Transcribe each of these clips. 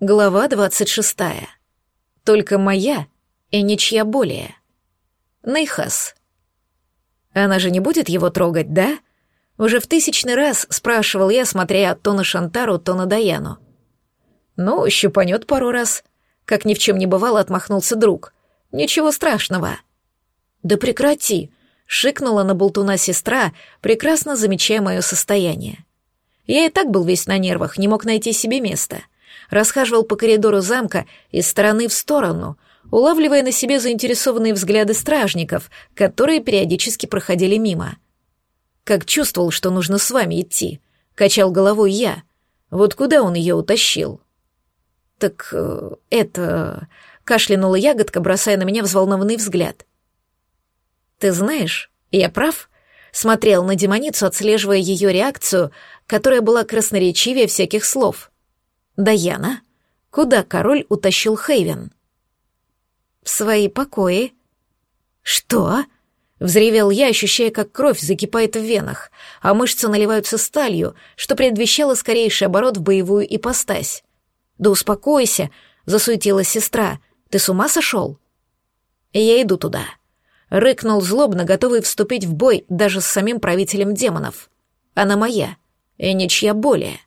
Глава двадцать шестая. Только моя и ничья более. Нейхас. Она же не будет его трогать, да? Уже в тысячный раз спрашивал я, смотря то на Шантару, то на Даяну. Ну, щупанет пару раз. Как ни в чем не бывало, отмахнулся друг. Ничего страшного. Да прекрати, шикнула на болтуна сестра, прекрасно замечая мое состояние. Я и так был весь на нервах, не мог найти себе места — расхаживал по коридору замка из стороны в сторону, улавливая на себе заинтересованные взгляды стражников, которые периодически проходили мимо. Как чувствовал, что нужно с вами идти, качал головой я. Вот куда он ее утащил? Так э, это... Кашлянула ягодка, бросая на меня взволнованный взгляд. «Ты знаешь, я прав?» Смотрел на демоницу, отслеживая ее реакцию, которая была красноречивее всяких слов. Даяна, куда король утащил Хейвен? В свои покои. Что? Взревел я, ощущая, как кровь закипает в венах, а мышцы наливаются сталью, что предвещало скорейший оборот в боевую ипостась. «Да успокойся», — засуетилась сестра. «Ты с ума сошел?» «Я иду туда», — рыкнул злобно, готовый вступить в бой даже с самим правителем демонов. «Она моя, и ничья более».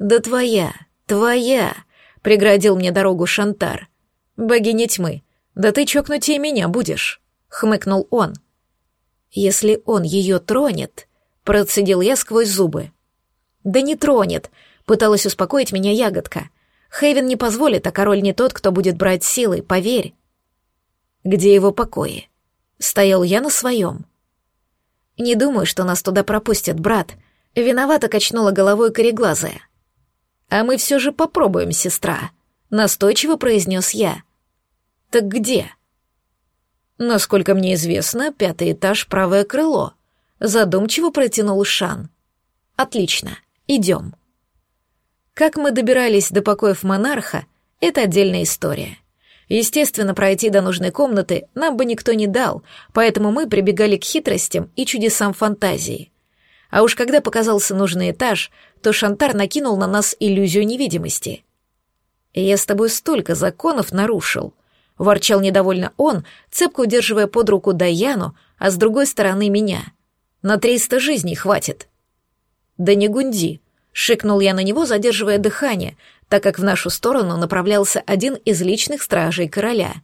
«Да твоя, твоя!» — преградил мне дорогу Шантар. «Богиня тьмы, да ты чокнуть и меня будешь!» — хмыкнул он. «Если он ее тронет...» — процедил я сквозь зубы. «Да не тронет!» — пыталась успокоить меня ягодка. «Хейвен не позволит, а король не тот, кто будет брать силы, поверь». «Где его покои?» Стоял я на своем. «Не думаю, что нас туда пропустят, брат», — виновато качнула головой кореглазая. «А мы все же попробуем, сестра», — настойчиво произнес я. «Так где?» «Насколько мне известно, пятый этаж, правое крыло», — задумчиво протянул Шан. «Отлично, идем». Как мы добирались до покоев монарха, это отдельная история. Естественно, пройти до нужной комнаты нам бы никто не дал, поэтому мы прибегали к хитростям и чудесам фантазии. А уж когда показался нужный этаж, то Шантар накинул на нас иллюзию невидимости. «Я с тобой столько законов нарушил», — ворчал недовольно он, цепко удерживая под руку Даяну, а с другой стороны меня. «На триста жизней хватит». «Да не гунди», — шикнул я на него, задерживая дыхание, так как в нашу сторону направлялся один из личных стражей короля.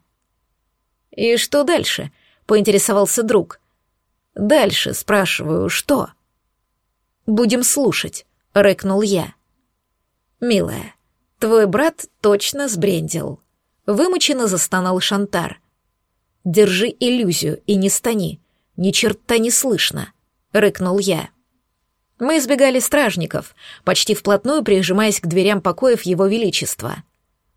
«И что дальше?» — поинтересовался друг. «Дальше, спрашиваю, что?» Будем слушать», — рыкнул я. «Милая, твой брат точно сбрендил». Вымученно застонал Шантар. «Держи иллюзию и не стани. Ни черта не слышно», — рыкнул я. Мы избегали стражников, почти вплотную прижимаясь к дверям покоев Его Величества.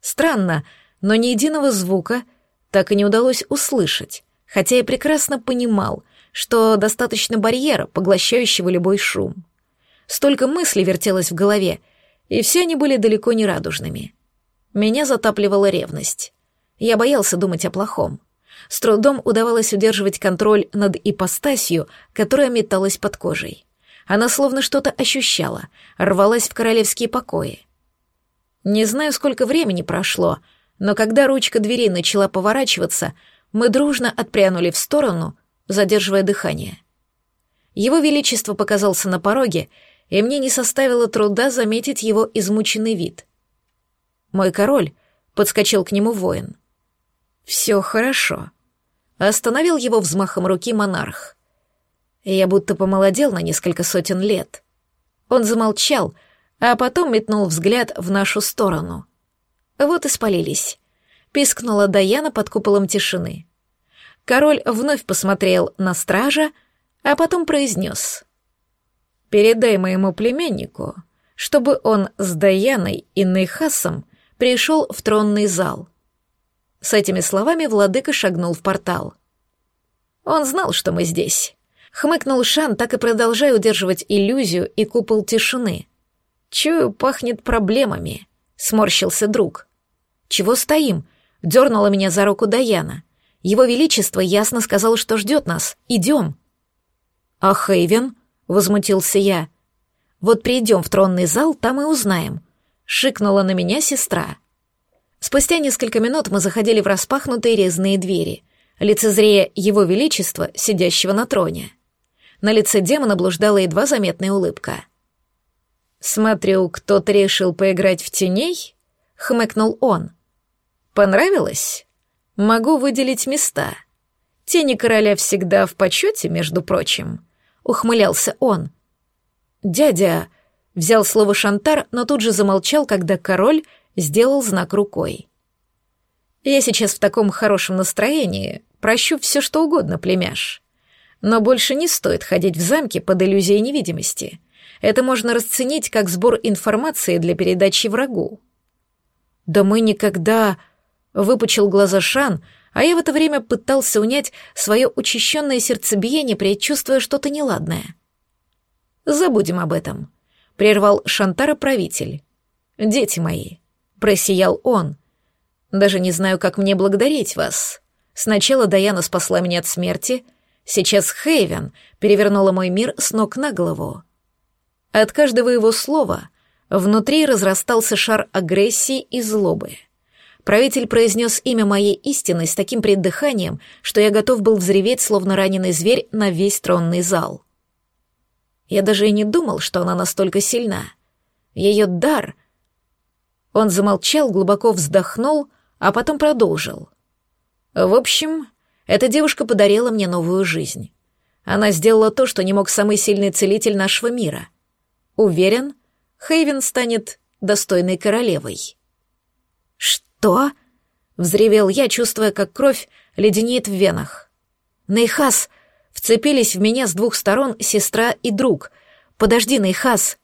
Странно, но ни единого звука так и не удалось услышать, хотя я прекрасно понимал, что достаточно барьера, поглощающего любой шум. Столько мыслей вертелось в голове, и все они были далеко не радужными. Меня затапливала ревность. Я боялся думать о плохом. С трудом удавалось удерживать контроль над ипостасью, которая металась под кожей. Она словно что-то ощущала, рвалась в королевские покои. Не знаю, сколько времени прошло, но когда ручка двери начала поворачиваться, мы дружно отпрянули в сторону, задерживая дыхание. Его Величество показался на пороге и мне не составило труда заметить его измученный вид. «Мой король», — подскочил к нему воин. «Все хорошо», — остановил его взмахом руки монарх. Я будто помолодел на несколько сотен лет. Он замолчал, а потом метнул взгляд в нашу сторону. Вот и спалились. Пискнула Даяна под куполом тишины. Король вновь посмотрел на стража, а потом произнес. Передай моему племяннику, чтобы он с Даяной и Нейхасом пришел в тронный зал. С этими словами владыка шагнул в портал. Он знал, что мы здесь. Хмыкнул Шан, так и продолжая удерживать иллюзию и купол тишины. «Чую, пахнет проблемами», — сморщился друг. «Чего стоим?» — дернула меня за руку Даяна. «Его Величество ясно сказал, что ждет нас. Идем». «А Хейвен?» Возмутился я. Вот придем в тронный зал, там и узнаем. шикнула на меня сестра. Спустя несколько минут мы заходили в распахнутые резные двери, лицезрея его величества, сидящего на троне. На лице демона блуждала едва заметная улыбка. «Смотрю, кто-то решил поиграть в теней?» — хмыкнул он. «Понравилось? Могу выделить места. Тени короля всегда в почете, между прочим», — ухмылялся он. «Дядя...» — взял слово Шантар, но тут же замолчал, когда король сделал знак рукой. «Я сейчас в таком хорошем настроении, прощу все, что угодно, племяш. Но больше не стоит ходить в замке под иллюзией невидимости. Это можно расценить как сбор информации для передачи врагу». «Да мы никогда...» — выпучил глаза Шан, а я в это время пытался унять свое учащенное сердцебиение, предчувствуя что-то неладное. «Забудем об этом», — прервал Шантара правитель. «Дети мои, Просиял он. Даже не знаю, как мне благодарить вас. Сначала Даяна спасла меня от смерти, сейчас Хейвен перевернула мой мир с ног на голову. От каждого его слова внутри разрастался шар агрессии и злобы. Правитель произнес имя моей истины с таким преддыханием, что я готов был взреветь, словно раненый зверь, на весь тронный зал. Я даже и не думал, что она настолько сильна. Ее дар он замолчал, глубоко вздохнул, а потом продолжил. В общем, эта девушка подарила мне новую жизнь. Она сделала то, что не мог самый сильный целитель нашего мира. Уверен, Хейвен станет достойной королевой. «Что?» — взревел я, чувствуя, как кровь леденеет в венах. «Нейхас!» — вцепились в меня с двух сторон сестра и друг. «Подожди, Нейхас!»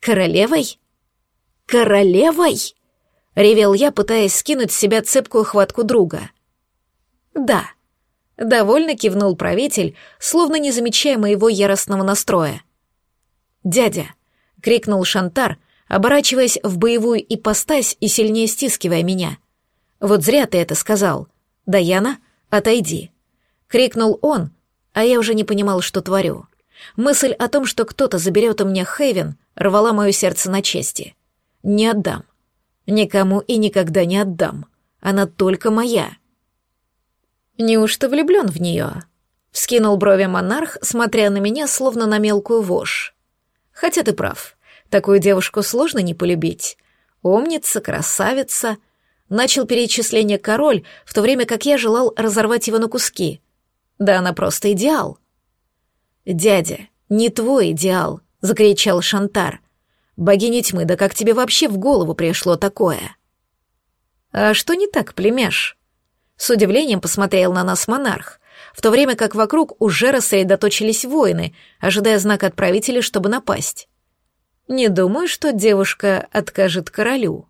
«Королевой?» «Королевой?» — ревел я, пытаясь скинуть с себя цепкую хватку друга. «Да», — довольно кивнул правитель, словно не замечая моего яростного настроя. «Дядя!» — крикнул Шантар, оборачиваясь в боевую ипостась и сильнее стискивая меня. «Вот зря ты это сказал. Даяна, отойди!» — крикнул он, а я уже не понимал, что творю. Мысль о том, что кто-то заберет у меня Хейвен, рвала мое сердце на части. Не отдам. Никому и никогда не отдам. Она только моя. Неужто влюблен в нее? Вскинул брови монарх, смотря на меня, словно на мелкую вошь. Хотя ты прав. Такую девушку сложно не полюбить. Умница, красавица. Начал перечисление король, в то время как я желал разорвать его на куски. Да она просто идеал. «Дядя, не твой идеал», — закричал Шантар. Богиня тьмы, да как тебе вообще в голову пришло такое? А что не так, племяш? С удивлением посмотрел на нас монарх, в то время как вокруг уже рассредоточились воины, ожидая знака отправителя, чтобы напасть. Не думаю, что девушка откажет королю.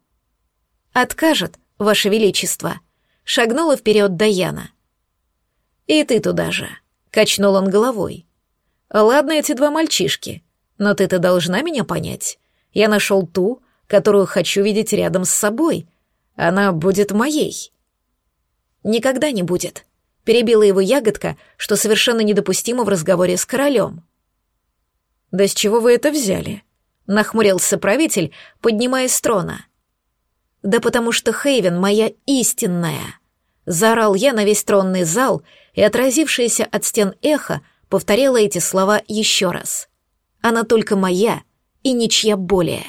Откажет, ваше величество, шагнула вперед Даяна. И ты туда же, качнул он головой. Ладно, эти два мальчишки, но ты-то должна меня понять. Я нашел ту, которую хочу видеть рядом с собой. Она будет моей. Никогда не будет. Перебила его ягодка, что совершенно недопустимо в разговоре с королем. Да с чего вы это взяли? Нахмурился правитель, поднимаясь с трона. Да потому что Хейвен моя истинная. Заорал я на весь тронный зал, и отразившееся от стен эхо повторяло эти слова еще раз. Она только моя — и ничья более.